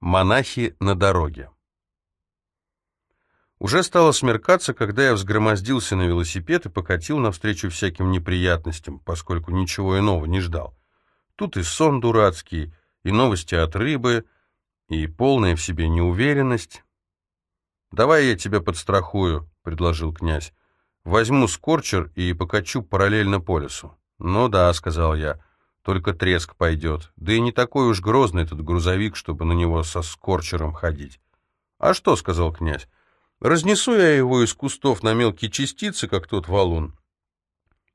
Монахи на дороге. Уже стало смеркаться, когда я взгромоздился на велосипед и покатил навстречу всяким неприятностям, поскольку ничего иного не ждал. Тут и сон дурацкий, и новости от рыбы, и полная в себе неуверенность. «Давай я тебя подстрахую», — предложил князь. «Возьму скорчер и покачу параллельно по лесу». «Ну да», — сказал я, — только треск пойдет. Да и не такой уж грозный этот грузовик, чтобы на него со скорчером ходить. «А что?» — сказал князь. «Разнесу я его из кустов на мелкие частицы, как тот валун.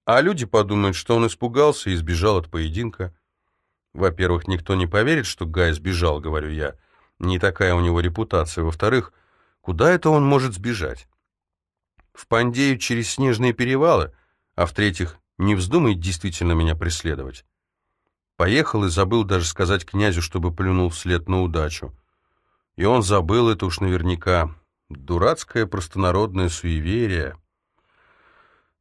А люди подумают, что он испугался и сбежал от поединка. Во-первых, никто не поверит, что Гай сбежал, говорю я. Не такая у него репутация. Во-вторых, куда это он может сбежать? В Пандею через снежные перевалы, а в-третьих, не вздумай действительно меня преследовать. Поехал и забыл даже сказать князю, чтобы плюнул вслед на удачу. И он забыл это уж наверняка. Дурацкое простонародное суеверие.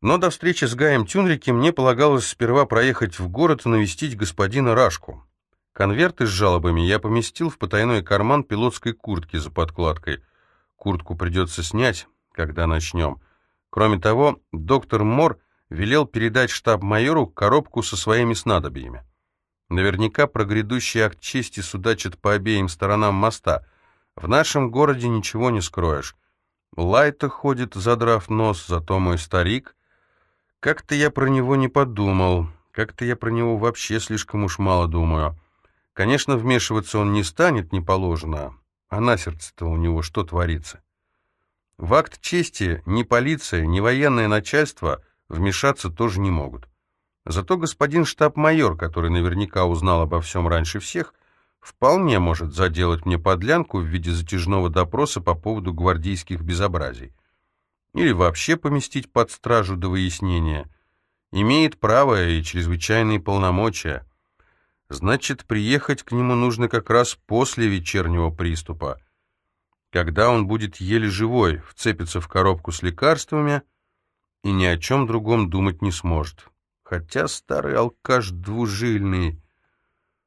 Но до встречи с Гаем Тюнрики мне полагалось сперва проехать в город и навестить господина Рашку. Конверты с жалобами я поместил в потайной карман пилотской куртки за подкладкой. Куртку придется снять, когда начнем. Кроме того, доктор Мор велел передать штаб-майору коробку со своими снадобьями. Наверняка про грядущий акт чести судачат по обеим сторонам моста. В нашем городе ничего не скроешь. Лайта ходит, задрав нос, зато мой старик... Как-то я про него не подумал. Как-то я про него вообще слишком уж мало думаю. Конечно, вмешиваться он не станет, не положено. А на сердце-то у него что творится? В акт чести ни полиция, ни военное начальство вмешаться тоже не могут. Зато господин штаб-майор, который наверняка узнал обо всем раньше всех, вполне может заделать мне подлянку в виде затяжного допроса по поводу гвардейских безобразий. Или вообще поместить под стражу до выяснения. Имеет право и чрезвычайные полномочия. Значит, приехать к нему нужно как раз после вечернего приступа, когда он будет еле живой, вцепится в коробку с лекарствами и ни о чем другом думать не сможет. Хотя старый алкаш двужильный...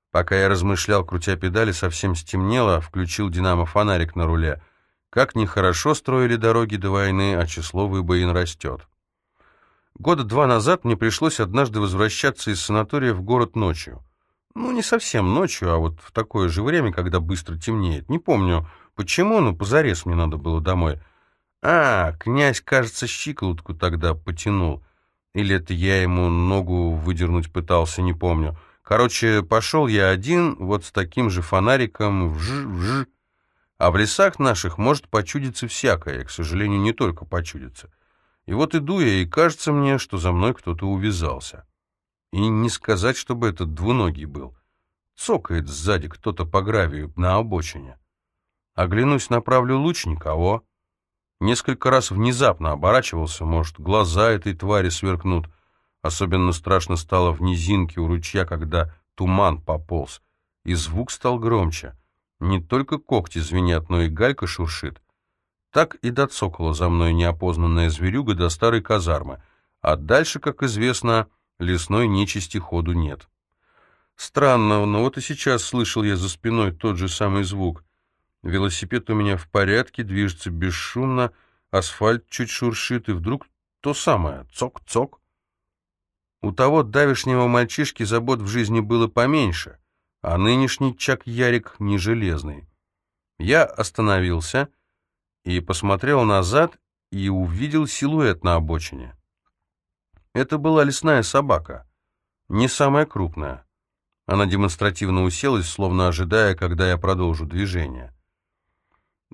Пока я размышлял, крутя педали, совсем стемнело, включил динамо-фонарик на руле. Как нехорошо строили дороги до войны, а число выбоин растет. Года два назад мне пришлось однажды возвращаться из санатория в город ночью. Ну, не совсем ночью, а вот в такое же время, когда быстро темнеет. Не помню, почему, но позарез мне надо было домой. А, князь, кажется, щиколотку тогда потянул. Или это я ему ногу выдернуть пытался, не помню. Короче, пошел я один, вот с таким же фонариком, вж-вж. А в лесах наших может почудиться всякое, к сожалению, не только почудиться. И вот иду я, и кажется мне, что за мной кто-то увязался. И не сказать, чтобы этот двуногий был. Цокает сзади кто-то по гравию на обочине. Оглянусь, направлю луч, никого. Несколько раз внезапно оборачивался, может, глаза этой твари сверкнут. Особенно страшно стало в низинке у ручья, когда туман пополз. И звук стал громче. Не только когти звенят, но и галька шуршит. Так и доцокала за мной неопознанная зверюга до старой казармы. А дальше, как известно, лесной нечисти ходу нет. Странно, но вот и сейчас слышал я за спиной тот же самый звук. Велосипед у меня в порядке, движется бесшумно, асфальт чуть шуршит, и вдруг то самое — цок-цок. У того давешнего мальчишки забот в жизни было поменьше, а нынешний Чак-Ярик не железный. Я остановился и посмотрел назад и увидел силуэт на обочине. Это была лесная собака, не самая крупная. Она демонстративно уселась, словно ожидая, когда я продолжу движение.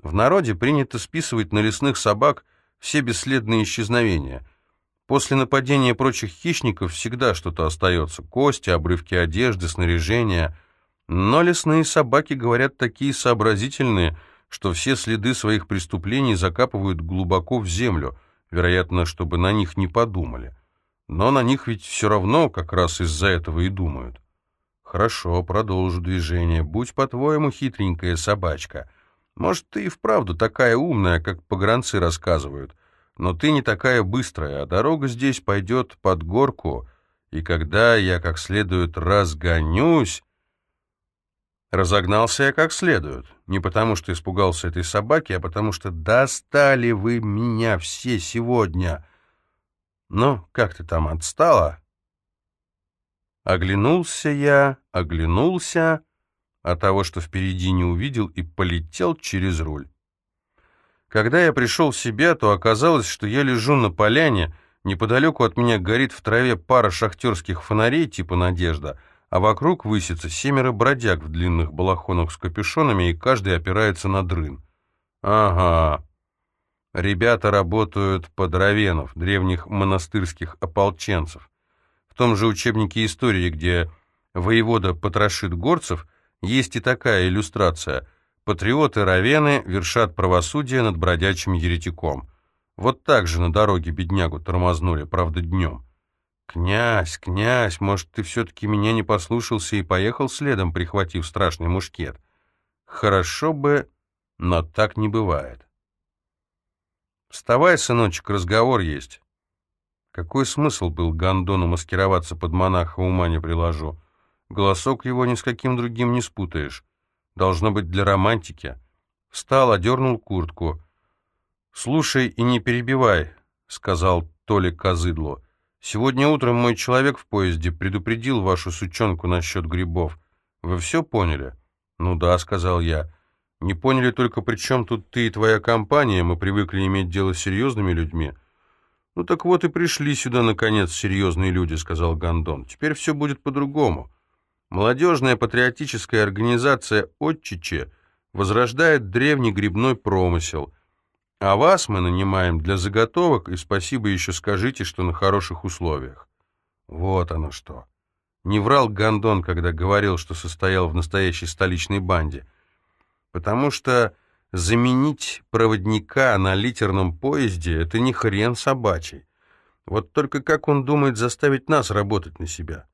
В народе принято списывать на лесных собак все бесследные исчезновения. После нападения прочих хищников всегда что-то остается. Кости, обрывки одежды, снаряжения. Но лесные собаки, говорят, такие сообразительные, что все следы своих преступлений закапывают глубоко в землю, вероятно, чтобы на них не подумали. Но на них ведь все равно как раз из-за этого и думают. Хорошо, продолжу движение. Будь по-твоему хитренькая собачка — может, ты и вправду такая умная, как погранцы рассказывают, но ты не такая быстрая, а дорога здесь пойдет под горку, и когда я как следует разгонюсь... Разогнался я как следует. Не потому, что испугался этой собаки, а потому что достали вы меня все сегодня. Ну, как ты там, отстала? Оглянулся я, оглянулся, а того, что впереди не увидел, и полетел через руль. Когда я пришел в себя, то оказалось, что я лежу на поляне, неподалеку от меня горит в траве пара шахтерских фонарей типа «Надежда», а вокруг высится семеро бродяг в длинных балахонах с капюшонами, и каждый опирается на дрын. Ага. Ребята работают под равенов, древних монастырских ополченцев. В том же учебнике истории, где воевода потрошит горцев, есть и такая иллюстрация. Патриоты Равены вершат правосудие над бродячим еретиком. Вот так же на дороге беднягу тормознули, правда, днем. «Князь, князь, может, ты все-таки меня не послушался и поехал следом, прихватив страшный мушкет? Хорошо бы, но так не бывает». «Вставай, сыночек, разговор есть». Какой смысл был Гондону маскироваться под монаха, ума не приложу. Голосок его ни с каким другим не спутаешь. Должно быть для романтики. Встал, одернул куртку. «Слушай и не перебивай», — сказал Толик Козыдло. Сегодня утром мой человек в поезде предупредил вашу сучонку насчет грибов. Вы все поняли? Ну да, сказал я. Не поняли только, при чем тут ты и твоя компания, мы привыкли иметь дело с серьезными людьми. Ну так вот и пришли сюда, наконец, серьезные люди, сказал Гондон. Теперь все будет по-другому. Молодежная патриотическая организация «Отчиче» возрождает древний грибной промысел – а вас мы нанимаем для заготовок, и спасибо еще скажите, что на хороших условиях. Вот оно что. Не врал Гондон, когда говорил, что состоял в настоящей столичной банде. Потому что заменить проводника на литерном поезде — это не хрен собачий. Вот только как он думает заставить нас работать на себя?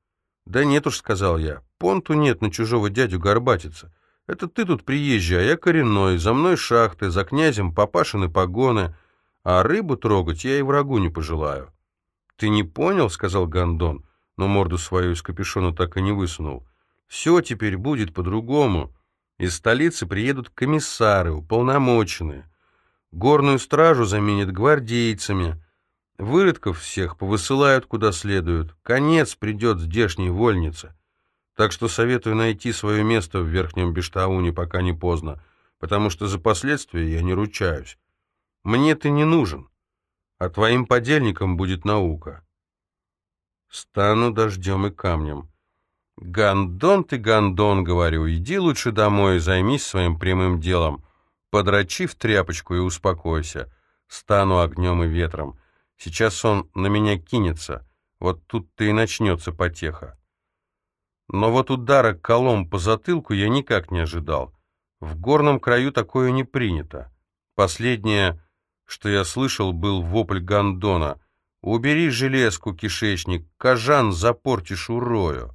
Да нет уж, сказал я, понту нет на чужого дядю горбатиться. Это ты тут приезжий, а я коренной, за мной шахты, за князем папашины погоны, а рыбу трогать я и врагу не пожелаю». «Ты не понял?» — сказал Гондон, но морду свою из капюшона так и не высунул. «Все теперь будет по-другому. Из столицы приедут комиссары, уполномоченные. Горную стражу заменят гвардейцами. Выродков всех повысылают куда следует. Конец придет здешней вольнице. Так что советую найти свое место в Верхнем Бештауне, пока не поздно, потому что за последствия я не ручаюсь. Мне ты не нужен, а твоим подельникам будет наука. Стану дождем и камнем. Гандон ты, Гандон, говорю, иди лучше домой и займись своим прямым делом. Подрачи в тряпочку и успокойся. Стану огнем и ветром. Сейчас он на меня кинется. Вот тут-то и начнется потеха. Но вот удара колом по затылку я никак не ожидал. В горном краю такое не принято. Последнее, что я слышал, был вопль гондона. «Убери железку, кишечник, кожан запортишь урою».